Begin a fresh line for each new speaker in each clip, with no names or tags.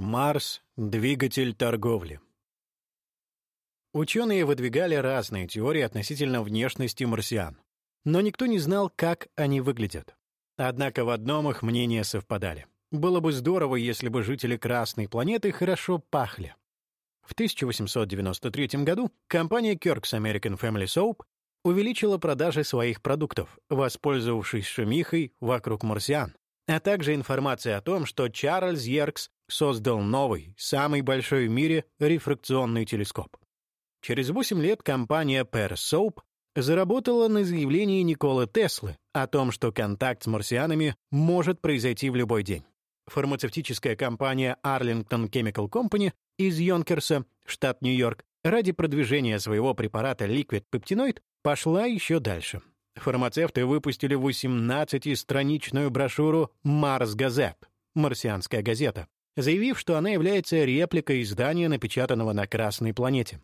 Марс — двигатель торговли. Ученые выдвигали разные теории относительно внешности марсиан, но никто не знал, как они выглядят. Однако в одном их мнения совпадали. Было бы здорово, если бы жители Красной планеты хорошо пахли. В 1893 году компания Kirk's American Family Soap увеличила продажи своих продуктов, воспользовавшись шумихой вокруг марсиан, а также информацией о том, что Чарльз Йеркс создал новый, самый большой в мире рефракционный телескоп. Через 8 лет компания Pear Soap заработала на заявлении Николы Теслы о том, что контакт с марсианами может произойти в любой день. Фармацевтическая компания Arlington Chemical Company из Йонкерса, штат Нью-Йорк, ради продвижения своего препарата Liquid Peptinoid пошла еще дальше. Фармацевты выпустили 18-страничную брошюру «Марс Газет» — «Марсианская газета», заявив, что она является репликой издания, напечатанного на Красной планете.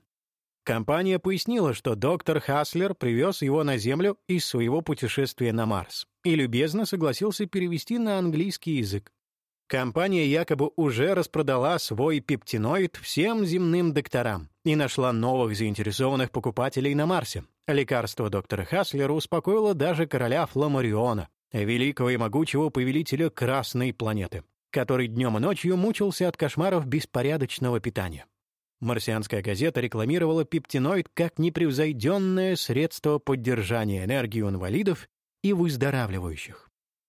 Компания пояснила, что доктор Хаслер привез его на Землю из своего путешествия на Марс и любезно согласился перевести на английский язык. Компания якобы уже распродала свой пептиноид всем земным докторам и нашла новых заинтересованных покупателей на Марсе. Лекарство доктора Хаслера успокоило даже короля Фламариона, великого и могучего повелителя Красной планеты который днем и ночью мучился от кошмаров беспорядочного питания. Марсианская газета рекламировала пептиноид как непревзойденное средство поддержания энергии у инвалидов и выздоравливающих.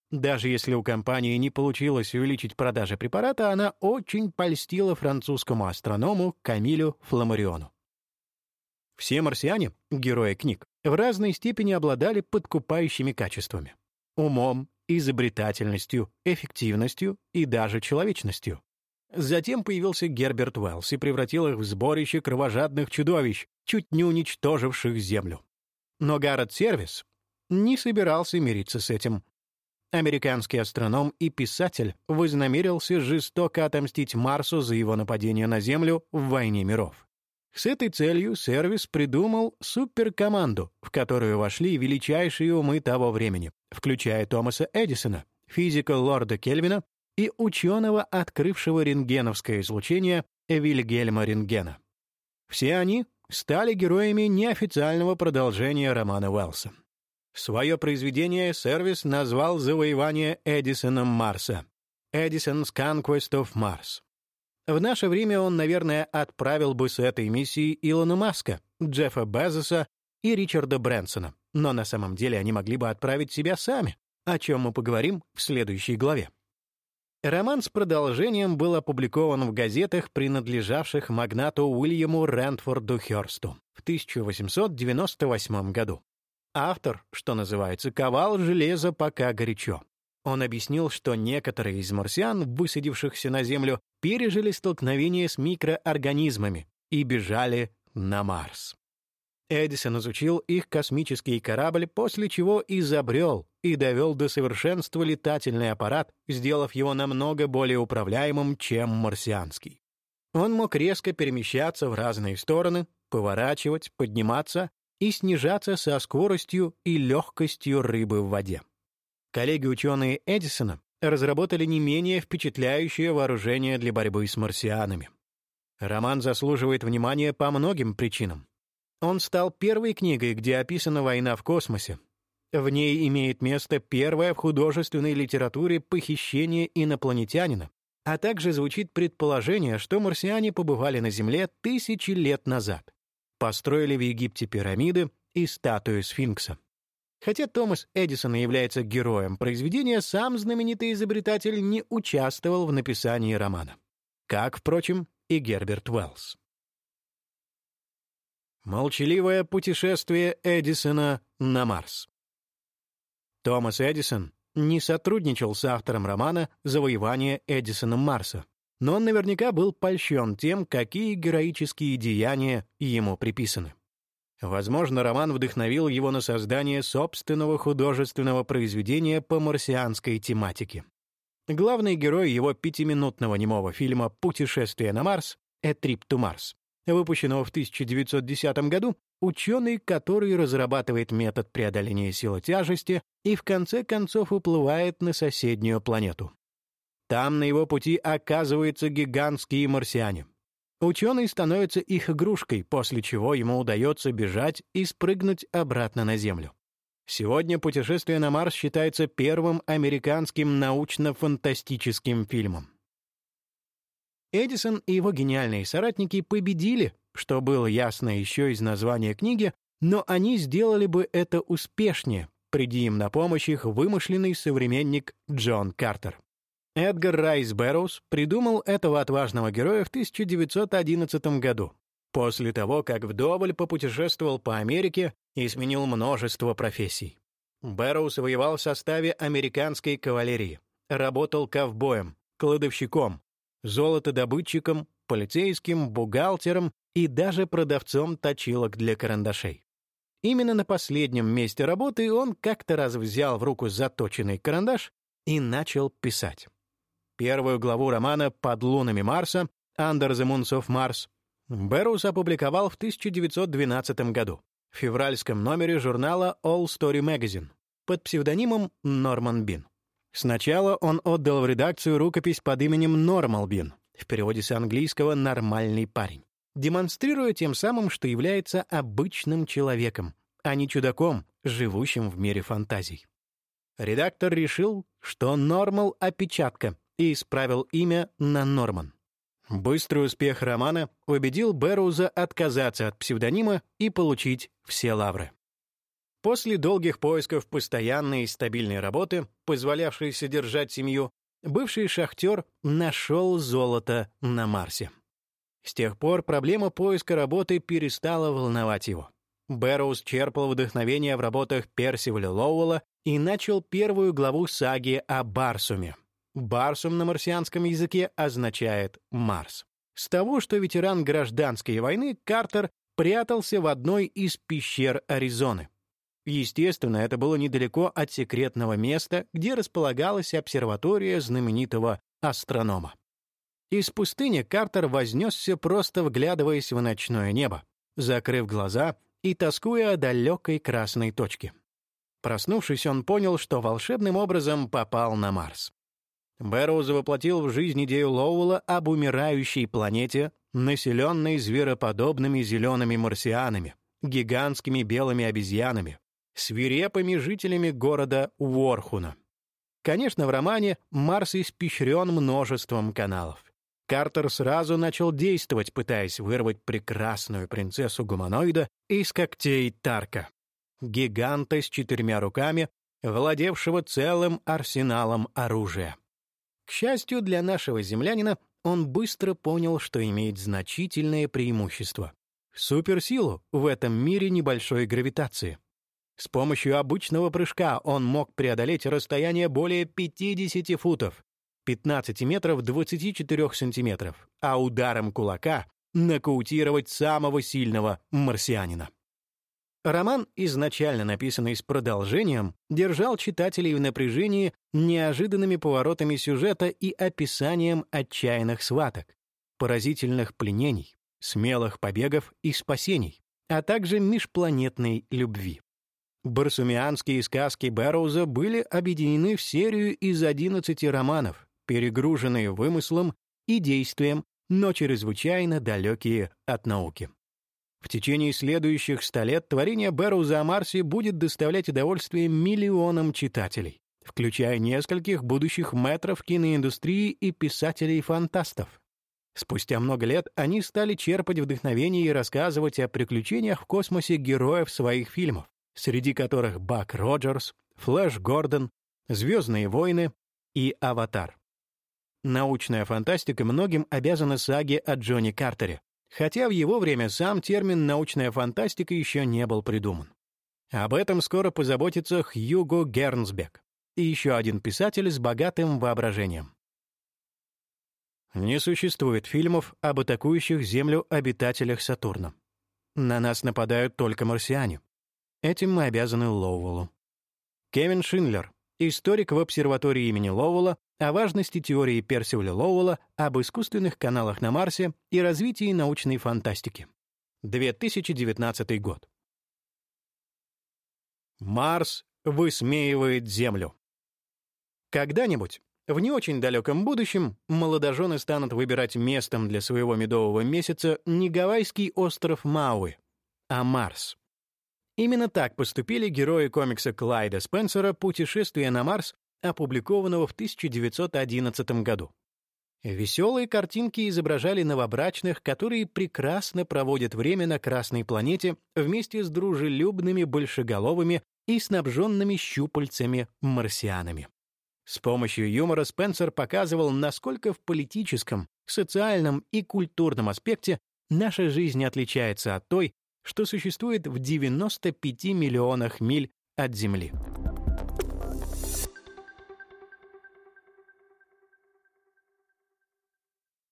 Даже если у компании не получилось увеличить продажи препарата, она очень польстила французскому астроному Камилю Фламариону. Все марсиане, герои книг, в разной степени обладали подкупающими качествами. Умом, изобретательностью, эффективностью и даже человечностью. Затем появился Герберт Уэллс и превратил их в сборище кровожадных чудовищ, чуть не уничтоживших Землю. Но Гаррет Сервис не собирался мириться с этим. Американский астроном и писатель вознамерился жестоко отомстить Марсу за его нападение на Землю в «Войне миров». С этой целью сервис придумал суперкоманду, в которую вошли величайшие умы того времени, включая Томаса Эдисона, физика лорда Кельвина и ученого, открывшего рентгеновское излучение Вильгельма Рентгена. Все они стали героями неофициального продолжения романа Уэллса. Свое произведение сервис назвал «Завоевание Эдисоном Марса» — «Edison's Conquest of Mars». В наше время он, наверное, отправил бы с этой миссией Илона Маска, Джеффа Безоса и Ричарда Брэнсона, но на самом деле они могли бы отправить себя сами, о чем мы поговорим в следующей главе. Роман с продолжением был опубликован в газетах, принадлежавших магнату Уильяму Рэндфорду Хёрсту в 1898 году. Автор, что называется, ковал железо пока горячо. Он объяснил, что некоторые из марсиан, высадившихся на Землю, пережили столкновение с микроорганизмами и бежали на Марс. Эдисон изучил их космический корабль, после чего изобрел и довел до совершенства летательный аппарат, сделав его намного более управляемым, чем марсианский. Он мог резко перемещаться в разные стороны, поворачивать, подниматься и снижаться со скоростью и легкостью рыбы в воде. Коллеги-ученые Эдисона разработали не менее впечатляющее вооружение для борьбы с марсианами. Роман заслуживает внимания по многим причинам. Он стал первой книгой, где описана война в космосе. В ней имеет место первое в художественной литературе похищение инопланетянина, а также звучит предположение, что марсиане побывали на Земле тысячи лет назад, построили в Египте пирамиды и статую сфинкса. Хотя Томас Эдисон является героем произведения, сам знаменитый изобретатель не участвовал в написании романа. Как, впрочем, и Герберт Уэллс. Молчаливое путешествие Эдисона на Марс. Томас Эдисон не сотрудничал с автором романа «Завоевание Эдисоном Марса», но он наверняка был польщен тем, какие героические деяния ему приписаны. Возможно, роман вдохновил его на создание собственного художественного произведения по марсианской тематике. Главный герой его пятиминутного немого фильма «Путешествие на Марс» «A Trip to Mars», выпущенного в 1910 году, ученый, который разрабатывает метод преодоления силы тяжести и в конце концов уплывает на соседнюю планету. Там на его пути оказываются гигантские марсиане. Ученый становится их игрушкой, после чего ему удается бежать и спрыгнуть обратно на Землю. Сегодня «Путешествие на Марс» считается первым американским научно-фантастическим фильмом. Эдисон и его гениальные соратники победили, что было ясно еще из названия книги, но они сделали бы это успешнее, приди им на помощь их вымышленный современник Джон Картер. Эдгар Райс Бэрроуз придумал этого отважного героя в 1911 году, после того, как вдоволь попутешествовал по Америке и сменил множество профессий. Бэрроуз воевал в составе американской кавалерии, работал ковбоем, кладовщиком, золотодобытчиком, полицейским, бухгалтером и даже продавцом точилок для карандашей. Именно на последнем месте работы он как-то раз взял в руку заточенный карандаш и начал писать. Первую главу романа «Под лунами Марса» «Under the Moons of Mars» Беррус опубликовал в 1912 году в февральском номере журнала All Story Magazine под псевдонимом Норман Бин. Сначала он отдал в редакцию рукопись под именем Нормал Бин, в переводе с английского «нормальный парень», демонстрируя тем самым, что является обычным человеком, а не чудаком, живущим в мире фантазий. Редактор решил, что Нормал — опечатка, и исправил имя на Норман. Быстрый успех романа убедил Берроуза отказаться от псевдонима и получить все лавры. После долгих поисков постоянной и стабильной работы, позволявшей содержать семью, бывший шахтер нашел золото на Марсе. С тех пор проблема поиска работы перестала волновать его. Бэрроуз черпал вдохновение в работах Персиваля Лоуэлла и начал первую главу саги о Барсуме, Барсум на марсианском языке означает «Марс». С того, что ветеран гражданской войны Картер прятался в одной из пещер Аризоны. Естественно, это было недалеко от секретного места, где располагалась обсерватория знаменитого астронома. Из пустыни Картер вознесся, просто вглядываясь в ночное небо, закрыв глаза и тоскуя о далекой красной точке. Проснувшись, он понял, что волшебным образом попал на Марс. Бэрроуз воплотил в жизнь идею Лоуэлла об умирающей планете, населенной звероподобными зелеными марсианами, гигантскими белыми обезьянами, свирепыми жителями города Уорхуна. Конечно, в романе Марс испещрен множеством каналов. Картер сразу начал действовать, пытаясь вырвать прекрасную принцессу-гуманоида из когтей Тарка, гиганта с четырьмя руками, владевшего целым арсеналом оружия. К счастью для нашего землянина, он быстро понял, что имеет значительное преимущество — суперсилу в этом мире небольшой гравитации. С помощью обычного прыжка он мог преодолеть расстояние более 50 футов, 15 метров 24 сантиметров, а ударом кулака нокаутировать самого сильного марсианина. Роман, изначально написанный с продолжением, держал читателей в напряжении неожиданными поворотами сюжета и описанием отчаянных сваток, поразительных пленений, смелых побегов и спасений, а также межпланетной любви. Барсумианские сказки Бэрроуза были объединены в серию из 11 романов, перегруженные вымыслом и действием, но чрезвычайно далекие от науки. В течение следующих ста лет творение Бэрроуза о Марсе будет доставлять удовольствие миллионам читателей, включая нескольких будущих метров киноиндустрии и писателей-фантастов. Спустя много лет они стали черпать вдохновение и рассказывать о приключениях в космосе героев своих фильмов, среди которых Бак Роджерс, Флэш Гордон, «Звездные войны» и «Аватар». Научная фантастика многим обязана саге о Джонни Картере, хотя в его время сам термин «научная фантастика» еще не был придуман. Об этом скоро позаботится Хьюго Гернсбек и еще один писатель с богатым воображением. Не существует фильмов об атакующих Землю обитателях Сатурна. На нас нападают только марсиане. Этим мы обязаны Лоуэллу. Кевин Шинлер, историк в обсерватории имени Лоуэлла, о важности теории Персиваля Лоуэлла об искусственных каналах на Марсе и развитии научной фантастики. 2019 год. Марс высмеивает Землю. Когда-нибудь В не очень далеком будущем молодожены станут выбирать местом для своего медового месяца не гавайский остров Мауи, а Марс. Именно так поступили герои комикса Клайда Спенсера «Путешествие на Марс», опубликованного в 1911 году. Веселые картинки изображали новобрачных, которые прекрасно проводят время на Красной планете вместе с дружелюбными большеголовыми и снабженными щупальцами марсианами. С помощью юмора Спенсер показывал, насколько в политическом, социальном и культурном аспекте наша жизнь отличается от той, что существует в 95 миллионах миль от Земли.